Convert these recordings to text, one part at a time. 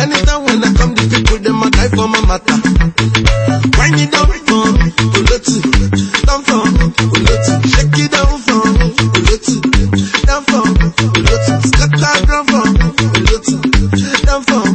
Anytime when I come, the people, them a die for my matter. Wind it down.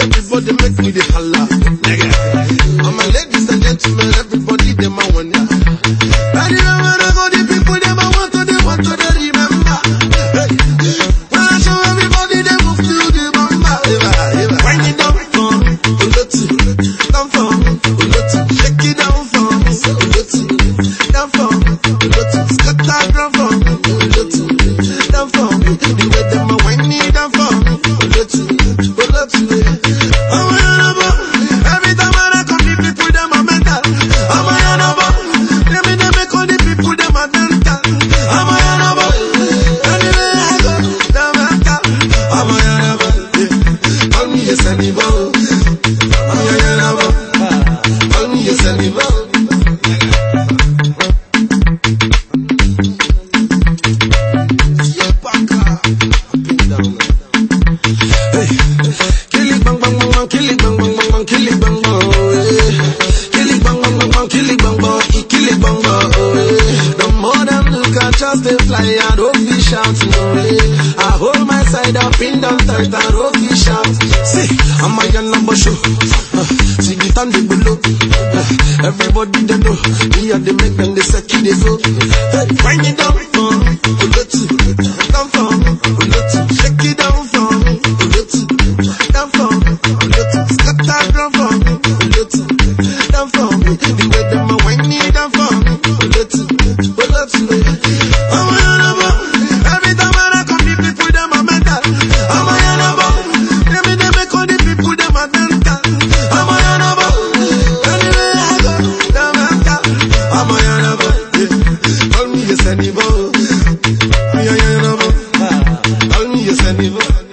everybody make me the holla. Nigga. I'm ladies and gentlemen, everybody them I wonder. lion, don't be shout only. Eh. I hold my side up in the tight and don't be shout. See, I'm a young number show. Uh, see the time they go look. Uh, everybody they know. Me and they make them the second they go. Hey, bring it down for it down down down down me. The way them down me. Eh. give up.